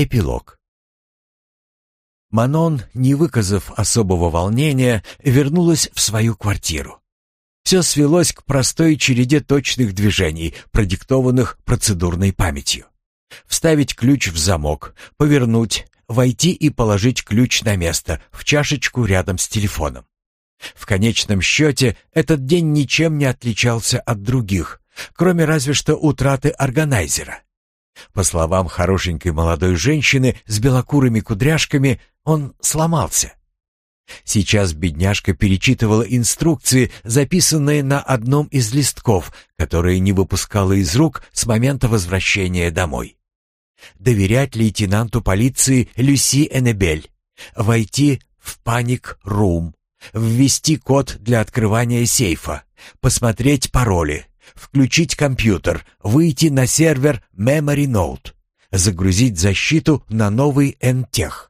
Эпилог. Манон, не выказав особого волнения, вернулась в свою квартиру. Все свелось к простой череде точных движений, продиктованных процедурной памятью. Вставить ключ в замок, повернуть, войти и положить ключ на место, в чашечку рядом с телефоном. В конечном счете, этот день ничем не отличался от других, кроме разве что утраты органайзера. По словам хорошенькой молодой женщины с белокурыми кудряшками, он сломался. Сейчас бедняжка перечитывала инструкции, записанные на одном из листков, которые не выпускала из рук с момента возвращения домой. Доверять лейтенанту полиции Люси Эннебель. Войти в паник-рум. Ввести код для открывания сейфа. Посмотреть пароли. Включить компьютер. Выйти на сервер Memory Note. Загрузить защиту на новый NTech.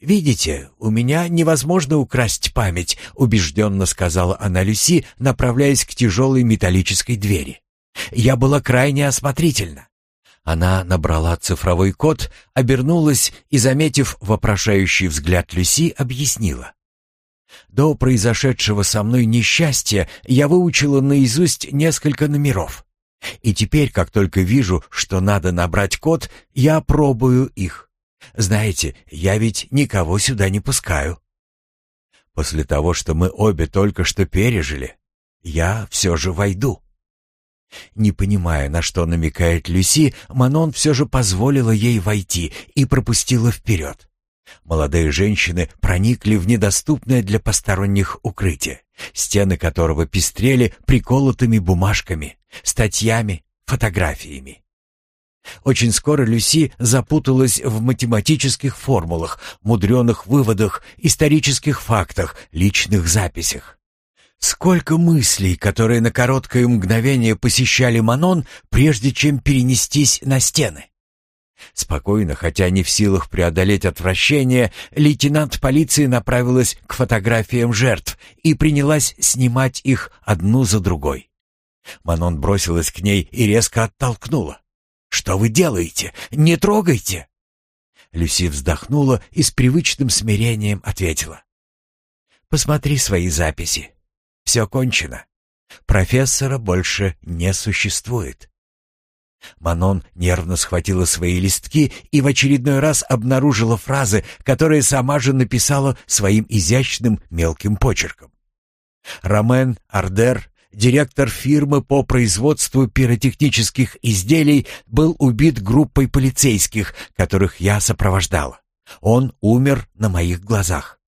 «Видите, у меня невозможно украсть память», — убежденно сказала она Люси, направляясь к тяжелой металлической двери. «Я была крайне осмотрительна». Она набрала цифровой код, обернулась и, заметив вопрошающий взгляд Люси, объяснила. «До произошедшего со мной несчастья я выучила наизусть несколько номеров. И теперь, как только вижу, что надо набрать код, я пробую их. Знаете, я ведь никого сюда не пускаю. После того, что мы обе только что пережили, я все же войду. Не понимая, на что намекает Люси, Манон все же позволила ей войти и пропустила вперед. Молодые женщины проникли в недоступное для посторонних укрытие, стены которого пестрели приколотыми бумажками, статьями, фотографиями. Очень скоро Люси запуталась в математических формулах, мудреных выводах, исторических фактах, личных записях. Сколько мыслей, которые на короткое мгновение посещали Манон, прежде чем перенестись на стены. Спокойно, хотя не в силах преодолеть отвращение, лейтенант полиции направилась к фотографиям жертв и принялась снимать их одну за другой. Манон бросилась к ней и резко оттолкнула. «Что вы делаете? Не трогайте!» Люси вздохнула и с привычным смирением ответила. «Посмотри свои записи. Все кончено. Профессора больше не существует». Манон нервно схватила свои листки и в очередной раз обнаружила фразы, которые сама же написала своим изящным мелким почерком. Ромен Ардер директор фирмы по производству пиротехнических изделий, был убит группой полицейских, которых я сопровождала. Он умер на моих глазах.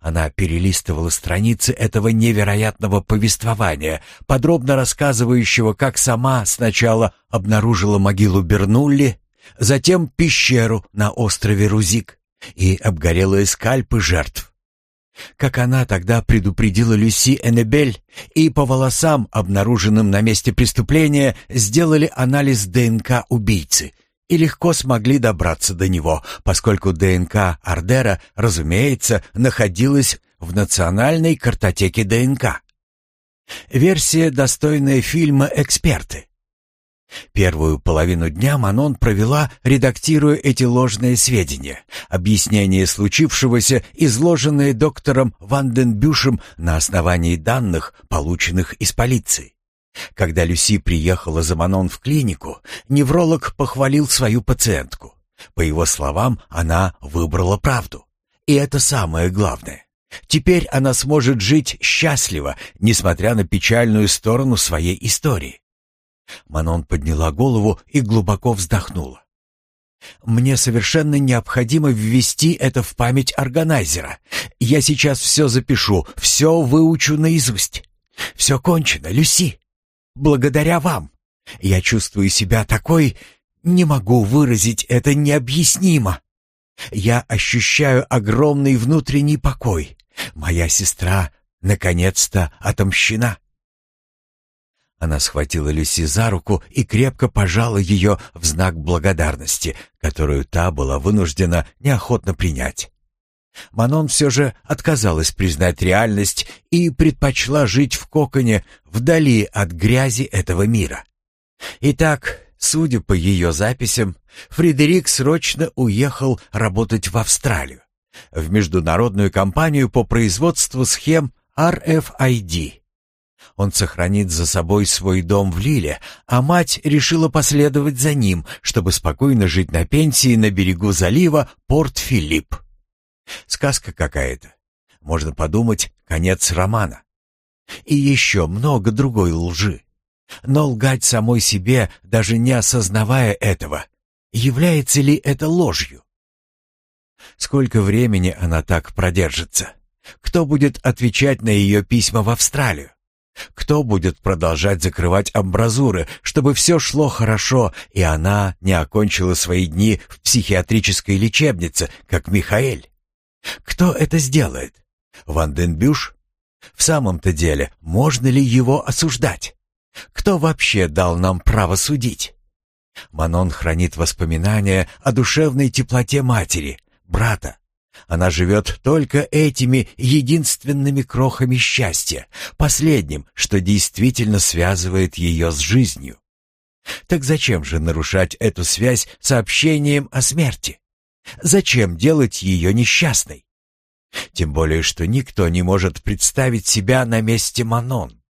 Она перелистывала страницы этого невероятного повествования, подробно рассказывающего, как сама сначала обнаружила могилу Бернулли, затем пещеру на острове Рузик и обгорелые скальпы жертв. Как она тогда предупредила Люси Эннебель, и по волосам, обнаруженным на месте преступления, сделали анализ ДНК убийцы и легко смогли добраться до него, поскольку ДНК Ардера, разумеется, находилась в национальной картотеке ДНК. Версия, достойная фильма «Эксперты». Первую половину дня Манон провела, редактируя эти ложные сведения, объяснение случившегося, изложенные доктором Ванденбюшем на основании данных, полученных из полиции. Когда Люси приехала за Манон в клинику, невролог похвалил свою пациентку. По его словам, она выбрала правду. И это самое главное. Теперь она сможет жить счастливо, несмотря на печальную сторону своей истории. Манон подняла голову и глубоко вздохнула. «Мне совершенно необходимо ввести это в память органайзера. Я сейчас все запишу, все выучу наизусть. Все кончено, Люси. Благодаря вам. Я чувствую себя такой... Не могу выразить это необъяснимо. Я ощущаю огромный внутренний покой. Моя сестра наконец-то отомщена. Она схватила Люси за руку и крепко пожала ее в знак благодарности, которую та была вынуждена неохотно принять. Манон все же отказалась признать реальность и предпочла жить в коконе вдали от грязи этого мира. Итак, Судя по ее записям, Фредерик срочно уехал работать в Австралию, в международную компанию по производству схем RFID. Он сохранит за собой свой дом в Лиле, а мать решила последовать за ним, чтобы спокойно жить на пенсии на берегу залива Порт-Филипп. Сказка какая-то. Можно подумать, конец романа. И еще много другой лжи. Но лгать самой себе, даже не осознавая этого, является ли это ложью? Сколько времени она так продержится? Кто будет отвечать на ее письма в Австралию? Кто будет продолжать закрывать амбразуры, чтобы все шло хорошо, и она не окончила свои дни в психиатрической лечебнице, как Михаэль? Кто это сделает? Ванденбюш? В самом-то деле, можно ли его осуждать? Кто вообще дал нам право судить? Манон хранит воспоминания о душевной теплоте матери, брата. Она живет только этими единственными крохами счастья, последним, что действительно связывает ее с жизнью. Так зачем же нарушать эту связь сообщением о смерти? Зачем делать ее несчастной? Тем более, что никто не может представить себя на месте Манон.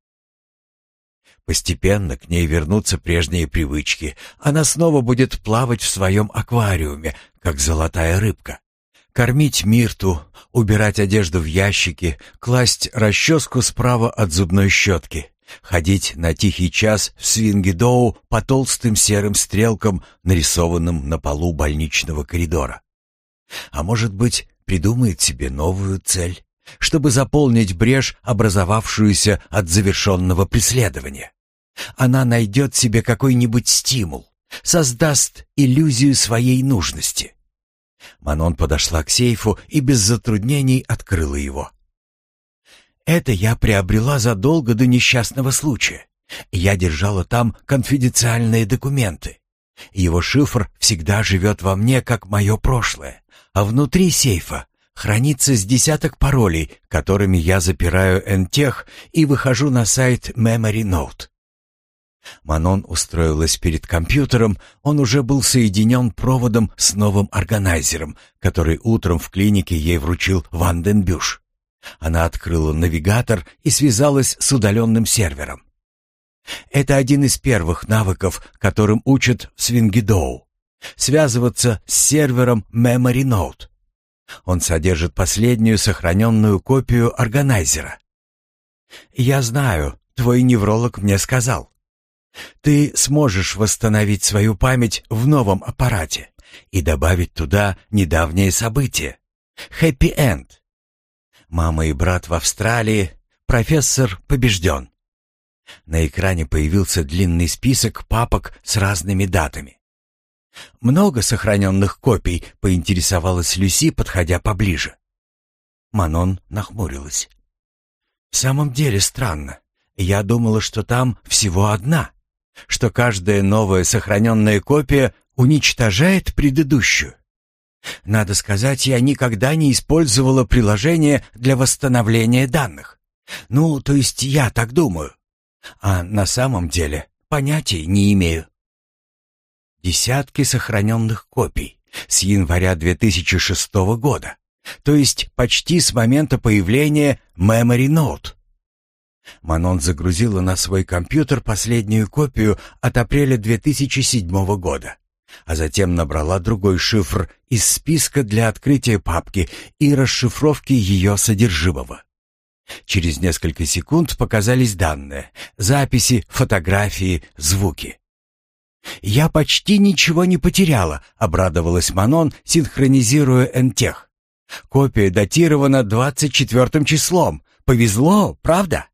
Постепенно к ней вернутся прежние привычки. Она снова будет плавать в своем аквариуме, как золотая рыбка. Кормить Мирту, убирать одежду в ящики, класть расческу справа от зубной щетки, ходить на тихий час в свингидоу по толстым серым стрелкам, нарисованным на полу больничного коридора. А может быть, придумает себе новую цель, чтобы заполнить брешь, образовавшуюся от завершенного преследования. Она найдет себе какой-нибудь стимул, создаст иллюзию своей нужности. Манон подошла к сейфу и без затруднений открыла его. Это я приобрела задолго до несчастного случая. Я держала там конфиденциальные документы. Его шифр всегда живет во мне, как мое прошлое, а внутри сейфа хранится с десяток паролей, которыми я запираю Энтех и выхожу на сайт Memory Note. Манон устроилась перед компьютером, он уже был соединен проводом с новым органайзером, который утром в клинике ей вручил Ванденбюш. Она открыла навигатор и связалась с удаленным сервером. Это один из первых навыков, которым учат в Свингидоу. Связываться с сервером Memory Note. Он содержит последнюю сохраненную копию органайзера. «Я знаю, твой невролог мне сказал. Ты сможешь восстановить свою память в новом аппарате и добавить туда недавнее событие. Хэппи-энд. Мама и брат в Австралии, профессор побежден. На экране появился длинный список папок с разными датами. «Много сохраненных копий?» — поинтересовалась Люси, подходя поближе. Манон нахмурилась. «В самом деле странно. Я думала, что там всего одна» что каждая новая сохраненная копия уничтожает предыдущую. Надо сказать, я никогда не использовала приложение для восстановления данных. Ну, то есть я так думаю. А на самом деле понятия не имею. Десятки сохраненных копий с января 2006 года, то есть почти с момента появления Memory Note. Манон загрузила на свой компьютер последнюю копию от апреля 2007 года, а затем набрала другой шифр из списка для открытия папки и расшифровки ее содержимого. Через несколько секунд показались данные, записи, фотографии, звуки. «Я почти ничего не потеряла», — обрадовалась Манон, синхронизируя энтех. «Копия датирована 24 числом. Повезло, правда?»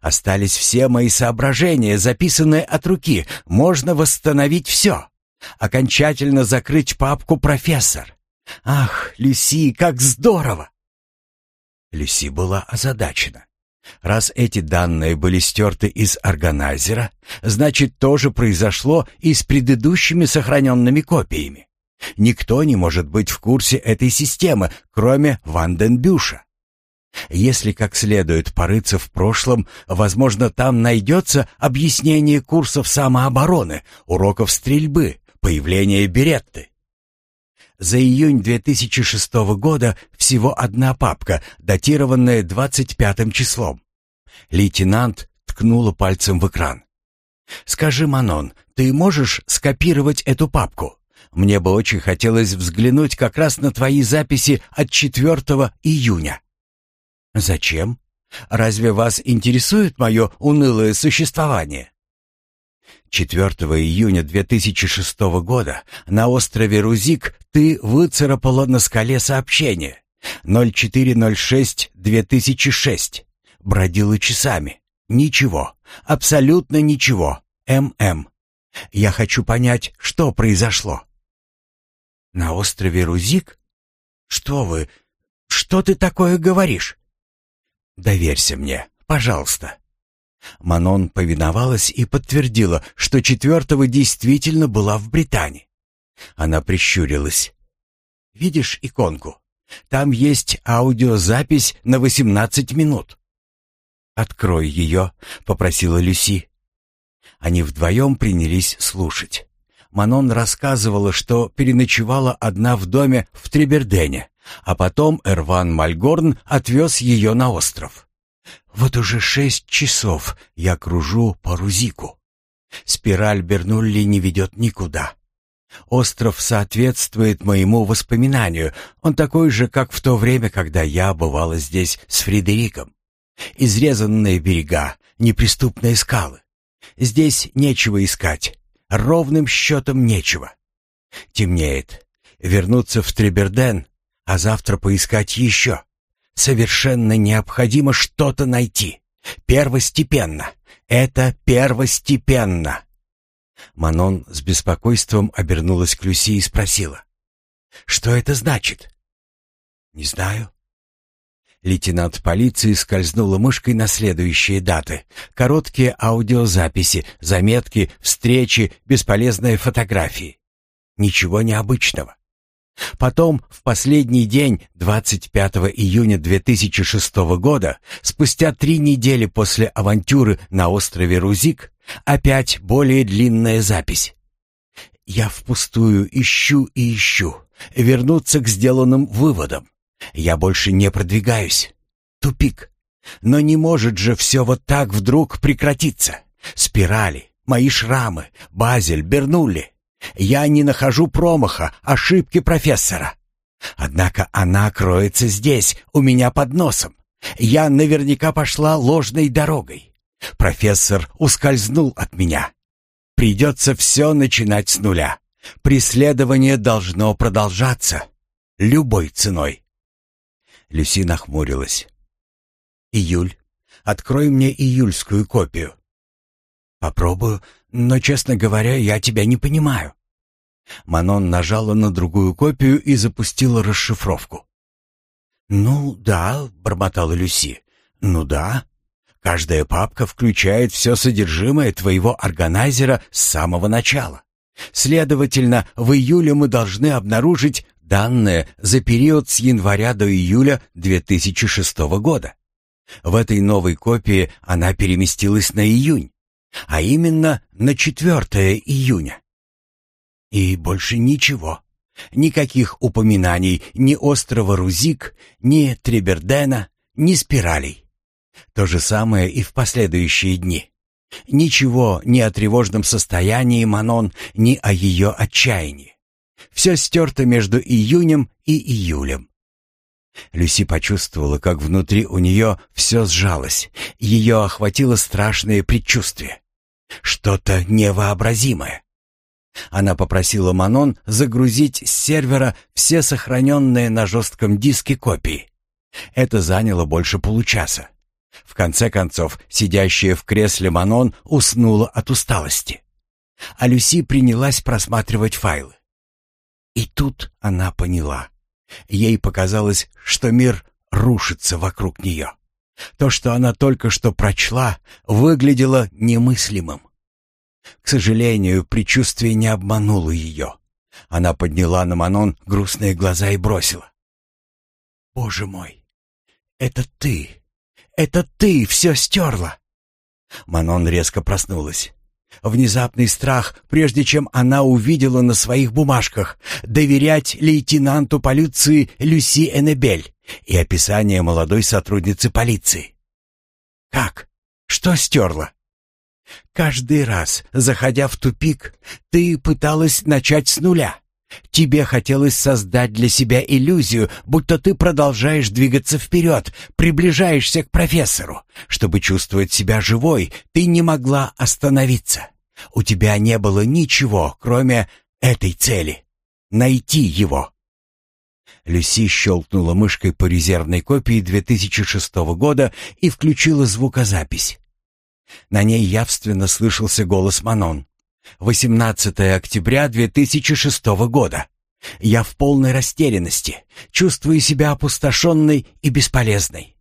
Остались все мои соображения, записанные от руки. Можно восстановить все. Окончательно закрыть папку «Профессор». Ах, Люси, как здорово! Люси была озадачена. Раз эти данные были стерты из органайзера, значит, то же произошло и с предыдущими сохраненными копиями. Никто не может быть в курсе этой системы, кроме Ванденбюша. Если как следует порыться в прошлом, возможно, там найдется объяснение курсов самообороны, уроков стрельбы, появления Беретты. За июнь 2006 года всего одна папка, датированная 25 числом. Лейтенант ткнула пальцем в экран. «Скажи, Манон, ты можешь скопировать эту папку? Мне бы очень хотелось взглянуть как раз на твои записи от 4 июня». «Зачем? Разве вас интересует мое унылое существование?» 4 июня 2006 года на острове Рузик ты выцарапала на скале сообщение 0406-2006. Бродила часами. Ничего. Абсолютно ничего. ММ. Я хочу понять, что произошло. На острове Рузик? Что вы? Что ты такое говоришь? Доверься мне, пожалуйста. Манон повиновалась и подтвердила, что четвертого действительно была в Британии. Она прищурилась. «Видишь иконку? Там есть аудиозапись на восемнадцать минут». «Открой ее», — попросила Люси. Они вдвоем принялись слушать. Манон рассказывала, что переночевала одна в доме в Трибердене, а потом Эрван Мальгорн отвез ее на остров. «Вот уже шесть часов я кружу по Рузику. Спираль Бернулли не ведет никуда. Остров соответствует моему воспоминанию. Он такой же, как в то время, когда я бывала здесь с Фредериком. Изрезанные берега, неприступные скалы. Здесь нечего искать. Ровным счетом нечего. Темнеет. Вернуться в Триберден, а завтра поискать еще. Совершенно необходимо что-то найти. Первостепенно. Это первостепенно. Манон с беспокойством обернулась к Люси и спросила. «Что это значит?» «Не знаю». Лейтенант полиции скользнула мышкой на следующие даты. Короткие аудиозаписи, заметки, встречи, бесполезные фотографии. Ничего необычного. Потом, в последний день, 25 июня 2006 года, спустя три недели после авантюры на острове Рузик, опять более длинная запись. «Я впустую ищу и ищу, вернуться к сделанным выводам. Я больше не продвигаюсь. Тупик. Но не может же все вот так вдруг прекратиться. Спирали, мои шрамы, Базель, Бернулли. Я не нахожу промаха, ошибки профессора. Однако она кроется здесь, у меня под носом. Я наверняка пошла ложной дорогой. Профессор ускользнул от меня. Придется все начинать с нуля. Преследование должно продолжаться. Любой ценой. Люси нахмурилась. «Июль. Открой мне июльскую копию». «Попробую, но, честно говоря, я тебя не понимаю». Манон нажала на другую копию и запустила расшифровку. «Ну да», — бормотала Люси, — «ну да. Каждая папка включает все содержимое твоего органайзера с самого начала. Следовательно, в июле мы должны обнаружить данные за период с января до июля 2006 года. В этой новой копии она переместилась на июнь а именно на 4 июня. И больше ничего. Никаких упоминаний ни острова Рузик, ни Трибердена, ни спиралей. То же самое и в последующие дни. Ничего ни о тревожном состоянии Манон, ни о ее отчаянии. Все стерто между июнем и июлем. Люси почувствовала, как внутри у нее все сжалось. Ее охватило страшное предчувствие. Что-то невообразимое. Она попросила Манон загрузить с сервера все сохраненные на жестком диске копии. Это заняло больше получаса. В конце концов, сидящая в кресле Манон уснула от усталости. А Люси принялась просматривать файлы. И тут она поняла. Ей показалось, что мир рушится вокруг нее. То, что она только что прочла, выглядело немыслимым. К сожалению, предчувствие не обмануло ее. Она подняла на Манон грустные глаза и бросила. «Боже мой! Это ты! Это ты все стерла!» Манон резко проснулась. Внезапный страх, прежде чем она увидела на своих бумажках «Доверять лейтенанту полиции Люси Эннебель» и описание молодой сотрудницы полиции. «Как? Что стерла?» «Каждый раз, заходя в тупик, ты пыталась начать с нуля. Тебе хотелось создать для себя иллюзию, будто ты продолжаешь двигаться вперед, приближаешься к профессору. Чтобы чувствовать себя живой, ты не могла остановиться. У тебя не было ничего, кроме этой цели — найти его. Люси щелкнула мышкой по резервной копии 2006 года и включила звукозапись. На ней явственно слышался голос Манон. 18 октября 2006 года. Я в полной растерянности, чувствую себя опустошенной и бесполезной.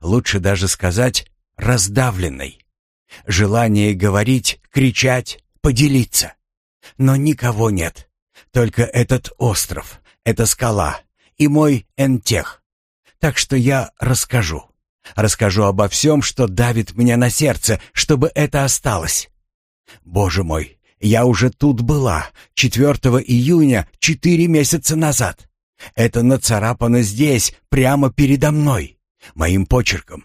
Лучше даже сказать раздавленной. Желание говорить, кричать, поделиться. Но никого нет. Только этот остров, эта скала и мой энтех. Так что я расскажу. Расскажу обо всем, что давит мне на сердце, чтобы это осталось. Боже мой, я уже тут была, 4 июня, четыре месяца назад. Это нацарапано здесь, прямо передо мной, моим почерком.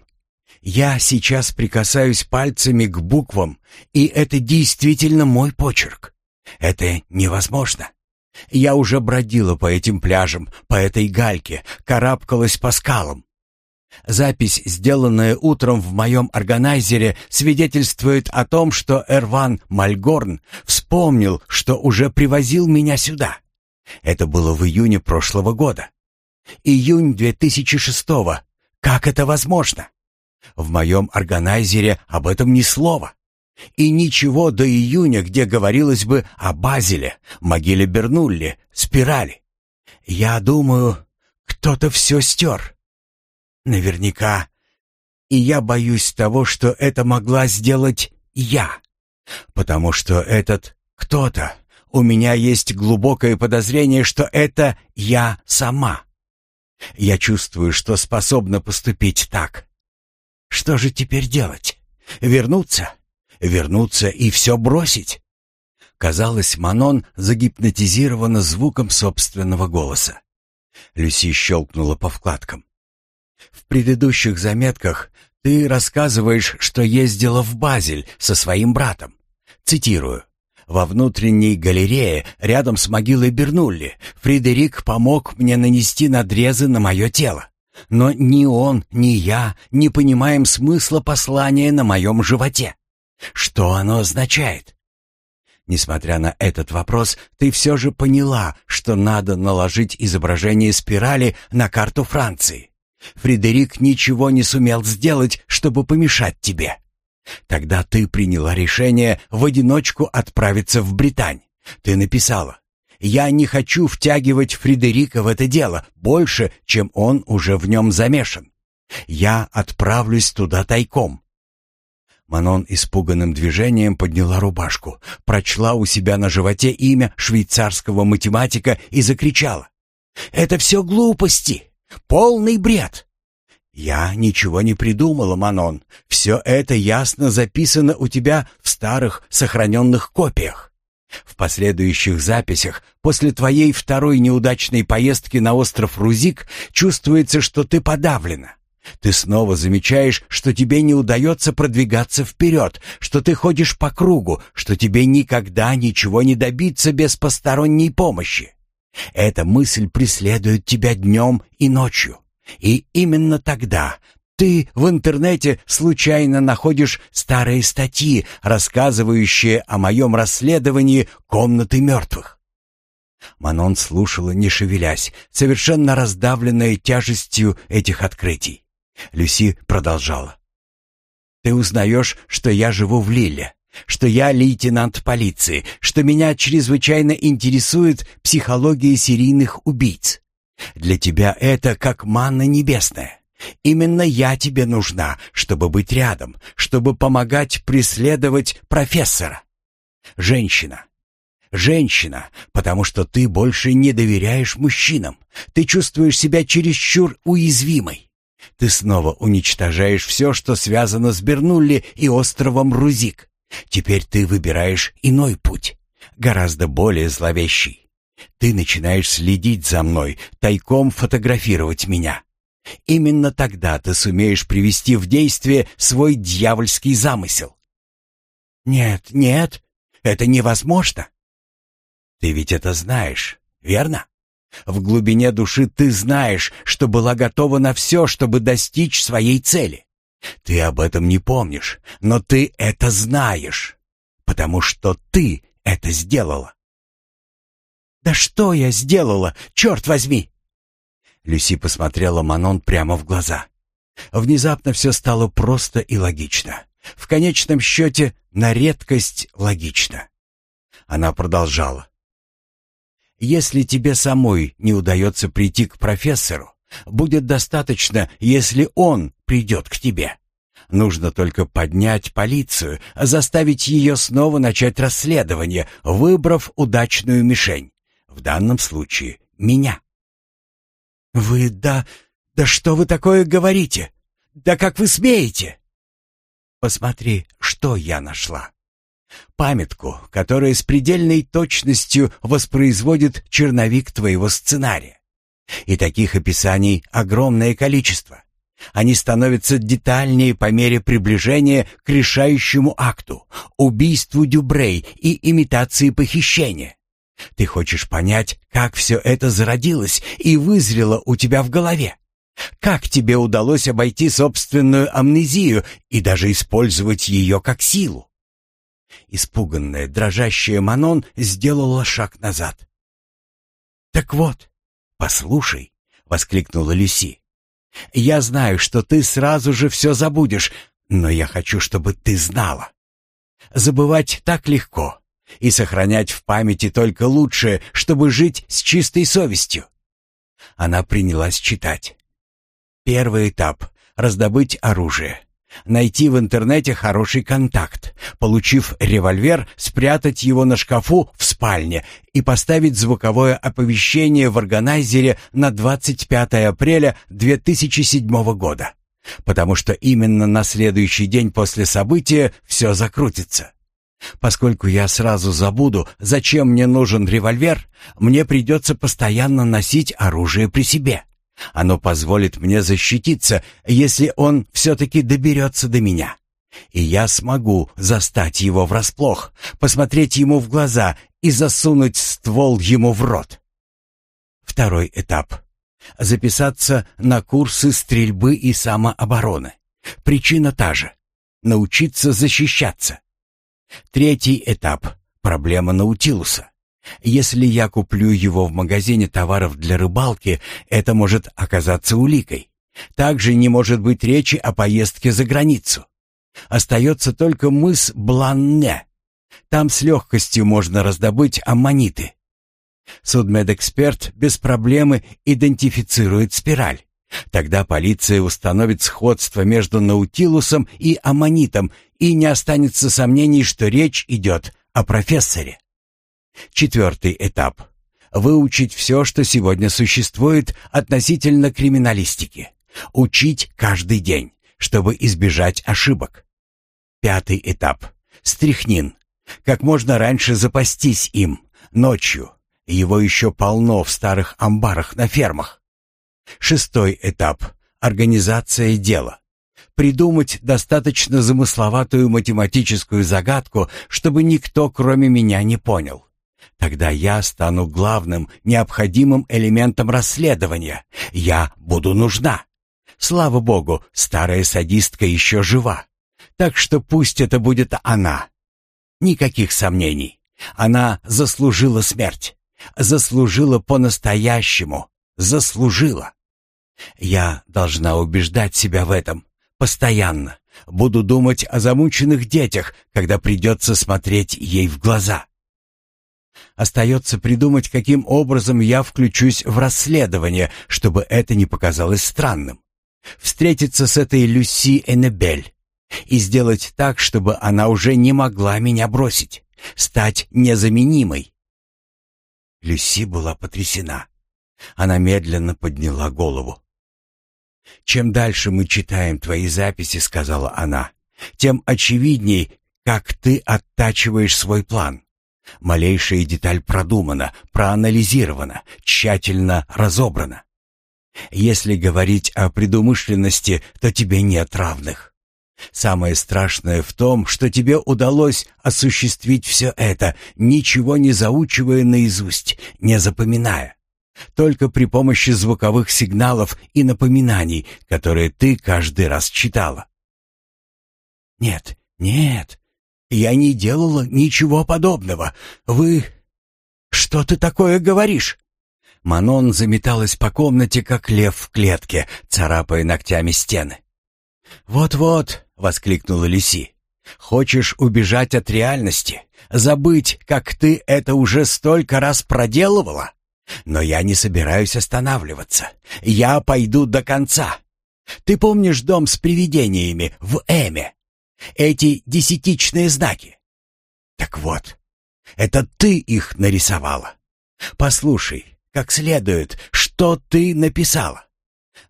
Я сейчас прикасаюсь пальцами к буквам, и это действительно мой почерк. Это невозможно. Я уже бродила по этим пляжам, по этой гальке, карабкалась по скалам. Запись, сделанная утром в моем органайзере, свидетельствует о том, что Эрван Мальгорн вспомнил, что уже привозил меня сюда. Это было в июне прошлого года. Июнь 2006 -го. Как это возможно? В моем органайзере об этом ни слова. И ничего до июня, где говорилось бы о Базеле, могиле Бернулли, спирали. Я думаю, кто-то все стер. Наверняка. И я боюсь того, что это могла сделать я. Потому что этот кто-то, у меня есть глубокое подозрение, что это я сама. Я чувствую, что способна поступить так. Что же теперь делать? Вернуться? Вернуться и все бросить? Казалось, Манон загипнотизирована звуком собственного голоса. Люси щелкнула по вкладкам. В предыдущих заметках ты рассказываешь, что ездила в Базель со своим братом. Цитирую. Во внутренней галерее, рядом с могилой Бернулли, Фредерик помог мне нанести надрезы на мое тело. Но ни он, ни я не понимаем смысла послания на моем животе. Что оно означает? Несмотря на этот вопрос, ты все же поняла, что надо наложить изображение спирали на карту Франции. Фредерик ничего не сумел сделать, чтобы помешать тебе. Тогда ты приняла решение в одиночку отправиться в Британь. Ты написала, «Я не хочу втягивать Фредерика в это дело больше, чем он уже в нем замешан. Я отправлюсь туда тайком». Манон испуганным движением подняла рубашку, прочла у себя на животе имя швейцарского математика и закричала. «Это все глупости! Полный бред!» «Я ничего не придумала, Манон. Все это ясно записано у тебя в старых сохраненных копиях. В последующих записях после твоей второй неудачной поездки на остров Рузик чувствуется, что ты подавлена. Ты снова замечаешь, что тебе не удается продвигаться вперед, что ты ходишь по кругу, что тебе никогда ничего не добиться без посторонней помощи. Эта мысль преследует тебя днем и ночью. И именно тогда ты в интернете случайно находишь старые статьи, рассказывающие о моем расследовании комнаты мертвых. Манон слушала, не шевелясь, совершенно раздавленная тяжестью этих открытий. Люси продолжала. «Ты узнаешь, что я живу в Лиле, что я лейтенант полиции, что меня чрезвычайно интересует психология серийных убийц. Для тебя это как манна небесная. Именно я тебе нужна, чтобы быть рядом, чтобы помогать преследовать профессора. Женщина. Женщина, потому что ты больше не доверяешь мужчинам. Ты чувствуешь себя чересчур уязвимой. Ты снова уничтожаешь все, что связано с Бернулли и островом Рузик. Теперь ты выбираешь иной путь, гораздо более зловещий. Ты начинаешь следить за мной, тайком фотографировать меня. Именно тогда ты сумеешь привести в действие свой дьявольский замысел. Нет, нет, это невозможно. Ты ведь это знаешь, верно? В глубине души ты знаешь, что была готова на все, чтобы достичь своей цели. Ты об этом не помнишь, но ты это знаешь, потому что ты это сделала. «Да что я сделала, черт возьми!» Люси посмотрела Манон прямо в глаза. Внезапно все стало просто и логично. В конечном счете, на редкость логично. Она продолжала. «Если тебе самой не удается прийти к профессору, будет достаточно, если он придет к тебе. Нужно только поднять полицию, заставить ее снова начать расследование, выбрав удачную мишень. В данном случае меня. «Вы да... да что вы такое говорите? Да как вы смеете?» «Посмотри, что я нашла». Памятку, которая с предельной точностью воспроизводит черновик твоего сценария. И таких описаний огромное количество. Они становятся детальнее по мере приближения к решающему акту, убийству Дюбрей и имитации похищения. Ты хочешь понять, как все это зародилось и вызрело у тебя в голове? Как тебе удалось обойти собственную амнезию и даже использовать ее как силу? Испуганная, дрожащая Манон сделала шаг назад. «Так вот, послушай», — воскликнула Люси. «Я знаю, что ты сразу же все забудешь, но я хочу, чтобы ты знала. Забывать так легко, и сохранять в памяти только лучшее, чтобы жить с чистой совестью. Она принялась читать. Первый этап — раздобыть оружие. Найти в интернете хороший контакт. Получив револьвер, спрятать его на шкафу в спальне и поставить звуковое оповещение в органайзере на 25 апреля 2007 года. Потому что именно на следующий день после события все закрутится. Поскольку я сразу забуду, зачем мне нужен револьвер, мне придется постоянно носить оружие при себе. Оно позволит мне защититься, если он все-таки доберется до меня. И я смогу застать его врасплох, посмотреть ему в глаза и засунуть ствол ему в рот. Второй этап. Записаться на курсы стрельбы и самообороны. Причина та же. Научиться защищаться. Третий этап — проблема Наутилуса. Если я куплю его в магазине товаров для рыбалки, это может оказаться уликой. Также не может быть речи о поездке за границу. Остается только мыс Бланне. Там с легкостью можно раздобыть аммониты. Судмедэксперт без проблемы идентифицирует спираль. Тогда полиция установит сходство между Наутилусом и аммонитом и не останется сомнений, что речь идет о профессоре. Четвертый этап. Выучить все, что сегодня существует относительно криминалистики. Учить каждый день, чтобы избежать ошибок. Пятый этап. Стряхнин. Как можно раньше запастись им, ночью. Его еще полно в старых амбарах на фермах. Шестой этап. Организация дела придумать достаточно замысловатую математическую загадку, чтобы никто, кроме меня, не понял. Тогда я стану главным, необходимым элементом расследования. Я буду нужна. Слава богу, старая садистка еще жива. Так что пусть это будет она. Никаких сомнений. Она заслужила смерть. Заслужила по-настоящему. Заслужила. Я должна убеждать себя в этом. Постоянно. Буду думать о замученных детях, когда придется смотреть ей в глаза. Остается придумать, каким образом я включусь в расследование, чтобы это не показалось странным. Встретиться с этой Люси Эннебель и сделать так, чтобы она уже не могла меня бросить, стать незаменимой. Люси была потрясена. Она медленно подняла голову. «Чем дальше мы читаем твои записи, — сказала она, — тем очевидней, как ты оттачиваешь свой план. Малейшая деталь продумана, проанализирована, тщательно разобрана. Если говорить о предумышленности, то тебе нет равных. Самое страшное в том, что тебе удалось осуществить все это, ничего не заучивая наизусть, не запоминая. Только при помощи звуковых сигналов и напоминаний, которые ты каждый раз читала. «Нет, нет, я не делала ничего подобного. Вы... Что ты такое говоришь?» Манон заметалась по комнате, как лев в клетке, царапая ногтями стены. «Вот-вот», — воскликнула Люси, — «хочешь убежать от реальности, забыть, как ты это уже столько раз проделывала? Но я не собираюсь останавливаться. Я пойду до конца. Ты помнишь дом с привидениями в Эме? Эти десятичные знаки? Так вот, это ты их нарисовала. Послушай, как следует, что ты написала.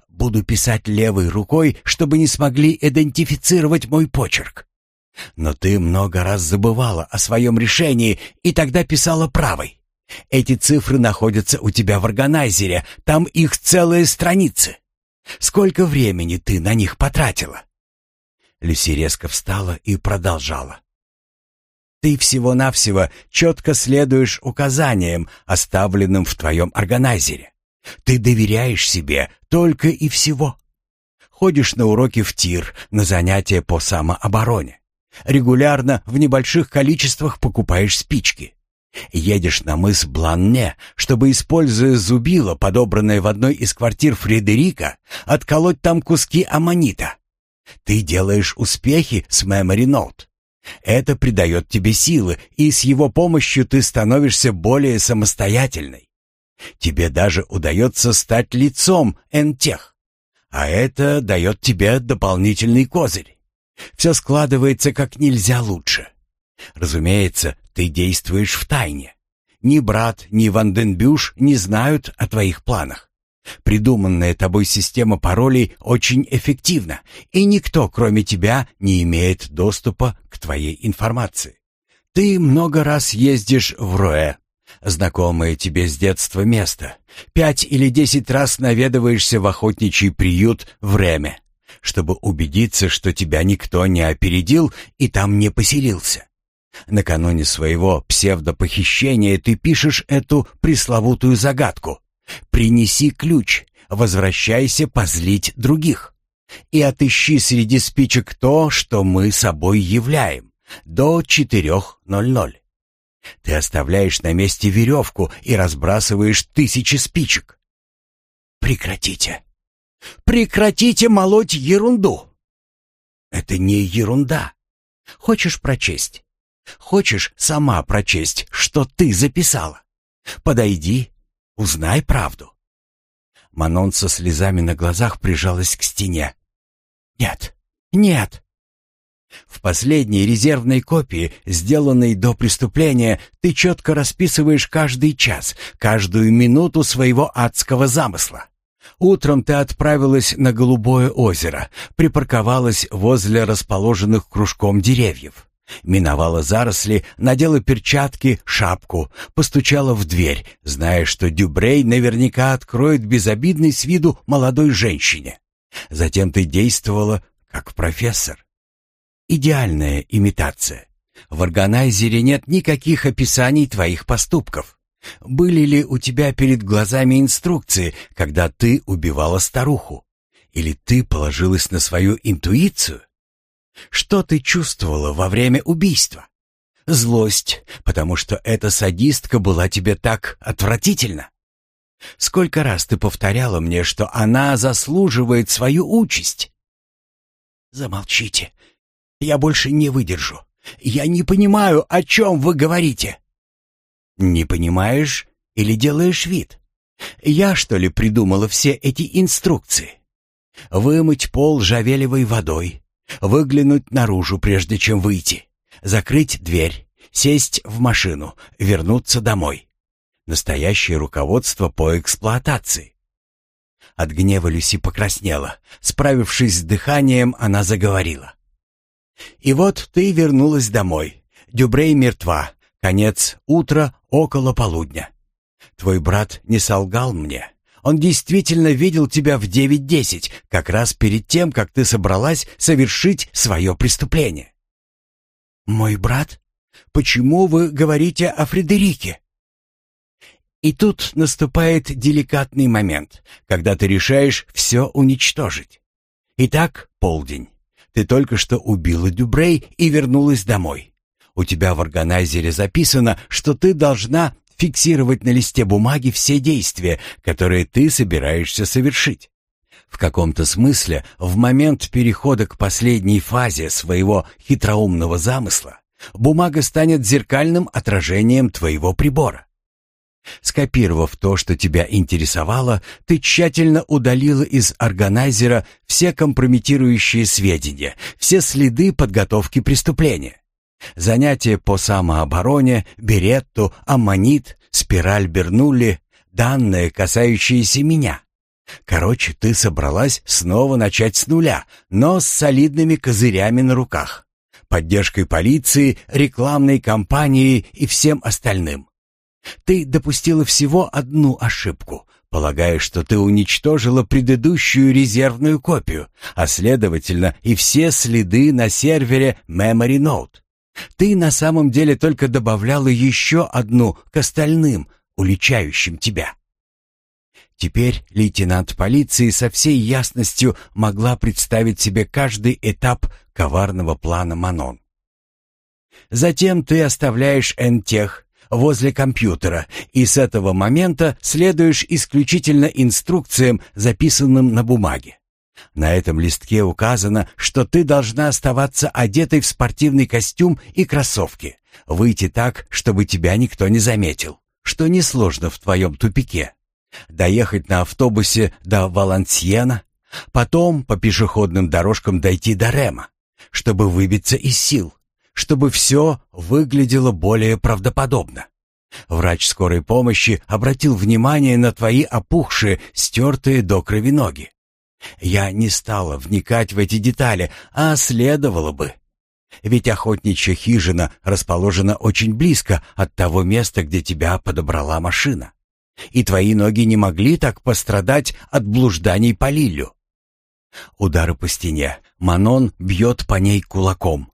Буду писать левой рукой, чтобы не смогли идентифицировать мой почерк. Но ты много раз забывала о своем решении и тогда писала правой. Эти цифры находятся у тебя в органайзере, там их целые страницы. Сколько времени ты на них потратила?» Люси резко встала и продолжала. «Ты всего-навсего четко следуешь указаниям, оставленным в твоем органайзере. Ты доверяешь себе только и всего. Ходишь на уроки в тир, на занятия по самообороне. Регулярно в небольших количествах покупаешь спички. Едешь на мыс Бланне, чтобы, используя зубило, подобранное в одной из квартир Фредерика, отколоть там куски аммонита. Ты делаешь успехи с Memory Note. Это придает тебе силы, и с его помощью ты становишься более самостоятельной. Тебе даже удается стать лицом Энтех, а это дает тебе дополнительный козырь. Все складывается как нельзя лучше. Разумеется, ты действуешь в тайне. Ни брат, ни Ванденбюш не знают о твоих планах. Придуманная тобой система паролей очень эффективна, и никто, кроме тебя, не имеет доступа к твоей информации. Ты много раз ездишь в Роэ, знакомое тебе с детства место. Пять или десять раз наведываешься в охотничий приют в Реме, чтобы убедиться, что тебя никто не опередил и там не поселился. Накануне своего псевдопохищения ты пишешь эту пресловутую загадку. «Принеси ключ, возвращайся позлить других. И отыщи среди спичек то, что мы собой являем, до 4.00». Ты оставляешь на месте веревку и разбрасываешь тысячи спичек. Прекратите. Прекратите молоть ерунду. Это не ерунда. Хочешь прочесть? Хочешь сама прочесть, что ты записала? Подойди, узнай правду. Манон со слезами на глазах прижалась к стене. Нет, нет. В последней резервной копии, сделанной до преступления, ты четко расписываешь каждый час, каждую минуту своего адского замысла. Утром ты отправилась на Голубое озеро, припарковалась возле расположенных кружком деревьев. Миновала заросли, надела перчатки, шапку, постучала в дверь, зная, что Дюбрей наверняка откроет безобидный с виду молодой женщине. Затем ты действовала как профессор. Идеальная имитация. В органайзере нет никаких описаний твоих поступков. Были ли у тебя перед глазами инструкции, когда ты убивала старуху? Или ты положилась на свою интуицию? Что ты чувствовала во время убийства? Злость, потому что эта садистка была тебе так отвратительна. Сколько раз ты повторяла мне, что она заслуживает свою участь? Замолчите. Я больше не выдержу. Я не понимаю, о чем вы говорите. Не понимаешь или делаешь вид? Я, что ли, придумала все эти инструкции? Вымыть пол жавелевой водой, Выглянуть наружу, прежде чем выйти. Закрыть дверь. Сесть в машину. Вернуться домой. Настоящее руководство по эксплуатации. От гнева Люси покраснела. Справившись с дыханием, она заговорила. «И вот ты вернулась домой. Дюбрей мертва. Конец утра около полудня. Твой брат не солгал мне. Он действительно видел тебя в девять десять, как раз перед тем, как ты собралась совершить свое преступление». «Мой брат? Почему вы говорите о Фредерике?» И тут наступает деликатный момент, когда ты решаешь все уничтожить. Итак, полдень. Ты только что убила Дюбрей и вернулась домой. У тебя в органайзере записано, что ты должна фиксировать на листе бумаги все действия, которые ты собираешься совершить. В каком-то смысле, в момент перехода к последней фазе своего хитроумного замысла, бумага станет зеркальным отражением твоего прибора. Скопировав то, что тебя интересовало, ты тщательно удалила из органайзера все компрометирующие сведения, все следы подготовки преступления. Занятия по самообороне, беретту, аммонит, спираль Бернулли, данные, касающиеся меня. Короче, ты собралась снова начать с нуля, но с солидными козырями на руках, поддержкой полиции, рекламной кампанией и всем остальным. Ты допустила всего одну ошибку, полагая, что ты уничтожила предыдущую резервную копию, а следовательно и все следы на сервере Memory Note. Ты на самом деле только добавляла еще одну к остальным, уличающим тебя. Теперь лейтенант полиции со всей ясностью могла представить себе каждый этап коварного плана Манон. Затем ты оставляешь Энтех возле компьютера, и с этого момента следуешь исключительно инструкциям, записанным на бумаге. На этом листке указано, что ты должна оставаться одетой в спортивный костюм и кроссовки, выйти так, чтобы тебя никто не заметил, что несложно в твоем тупике, доехать на автобусе до Валансьена, потом по пешеходным дорожкам дойти до Рема, чтобы выбиться из сил, чтобы все выглядело более правдоподобно. Врач скорой помощи обратил внимание на твои опухшие, стертые до крови ноги. Я не стала вникать в эти детали, а следовало бы. Ведь охотничья хижина расположена очень близко от того места, где тебя подобрала машина. И твои ноги не могли так пострадать от блужданий по Лилю. Удары по стене. Манон бьет по ней кулаком.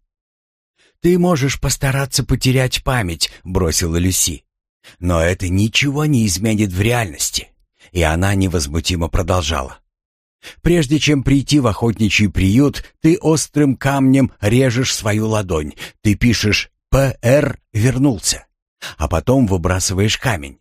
«Ты можешь постараться потерять память», — бросила Люси. «Но это ничего не изменит в реальности». И она невозмутимо продолжала. «Прежде чем прийти в охотничий приют, ты острым камнем режешь свою ладонь. Ты пишешь «ПР вернулся», а потом выбрасываешь камень.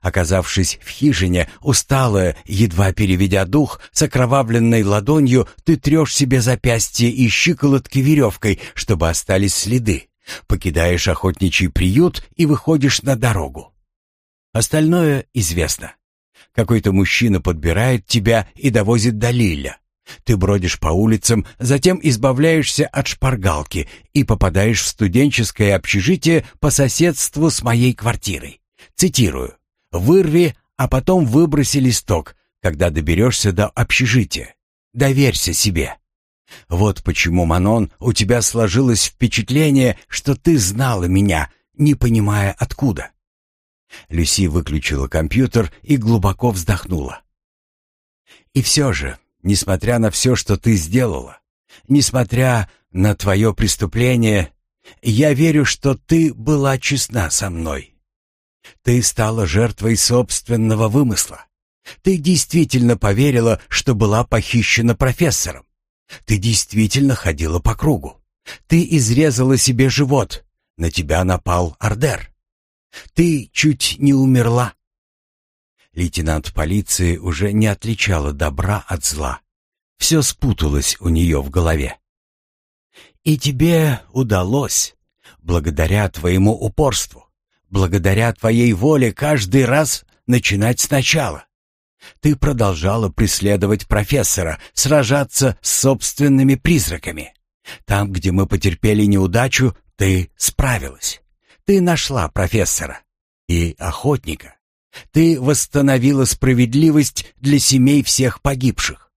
Оказавшись в хижине, усталая, едва переведя дух, с окровавленной ладонью, ты трешь себе запястье и щиколотки веревкой, чтобы остались следы. Покидаешь охотничий приют и выходишь на дорогу. Остальное известно. Какой-то мужчина подбирает тебя и довозит до Лиля. Ты бродишь по улицам, затем избавляешься от шпаргалки и попадаешь в студенческое общежитие по соседству с моей квартирой. Цитирую. Вырви, а потом выброси листок, когда доберешься до общежития. Доверься себе. Вот почему, Манон, у тебя сложилось впечатление, что ты знала меня, не понимая откуда. Люси выключила компьютер и глубоко вздохнула. И все же, несмотря на все, что ты сделала, несмотря на твое преступление, я верю, что ты была честна со мной. Ты стала жертвой собственного вымысла. Ты действительно поверила, что была похищена профессором. Ты действительно ходила по кругу. Ты изрезала себе живот. На тебя напал Ардер. Ты чуть не умерла. Лейтенант полиции уже не отличала добра от зла. Все спуталось у нее в голове. И тебе удалось, благодаря твоему упорству благодаря твоей воле каждый раз начинать сначала. Ты продолжала преследовать профессора, сражаться с собственными призраками. Там, где мы потерпели неудачу, ты справилась. Ты нашла профессора и охотника. Ты восстановила справедливость для семей всех погибших.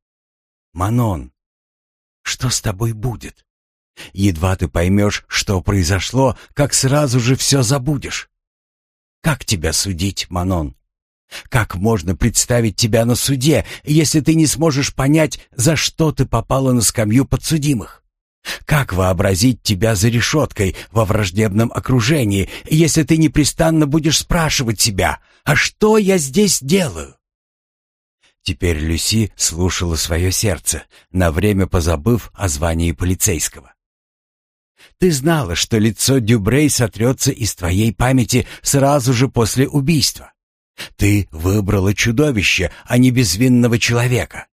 Манон, что с тобой будет? Едва ты поймешь, что произошло, как сразу же все забудешь. Как тебя судить, Манон? Как можно представить тебя на суде, если ты не сможешь понять, за что ты попала на скамью подсудимых? Как вообразить тебя за решеткой во враждебном окружении, если ты непрестанно будешь спрашивать себя, «А что я здесь делаю?» Теперь Люси слушала свое сердце, на время позабыв о звании полицейского. Ты знала, что лицо Дюбрей сотрется из твоей памяти сразу же после убийства. Ты выбрала чудовище, а не безвинного человека.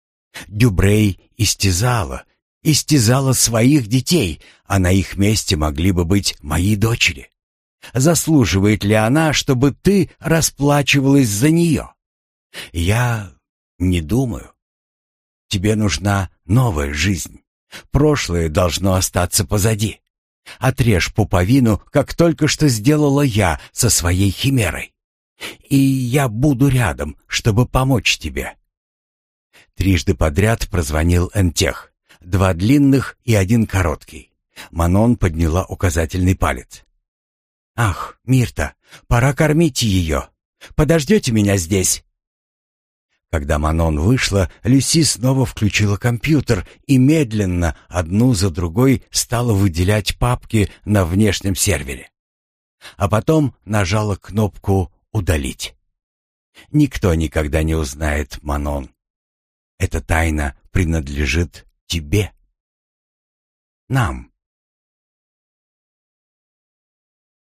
Дюбрей истязала, истязала своих детей, а на их месте могли бы быть мои дочери. Заслуживает ли она, чтобы ты расплачивалась за нее? Я не думаю. Тебе нужна новая жизнь. Прошлое должно остаться позади. Отрежь пуповину, как только что сделала я со своей химерой. И я буду рядом, чтобы помочь тебе. Трижды подряд прозвонил Энтех. Два длинных и один короткий. Манон подняла указательный палец. «Ах, Мирта, пора кормить ее. Подождете меня здесь?» Когда Манон вышла, Люси снова включила компьютер и медленно, одну за другой, стала выделять папки на внешнем сервере. А потом нажала кнопку «Удалить». Никто никогда не узнает, Манон. Эта тайна принадлежит тебе. Нам.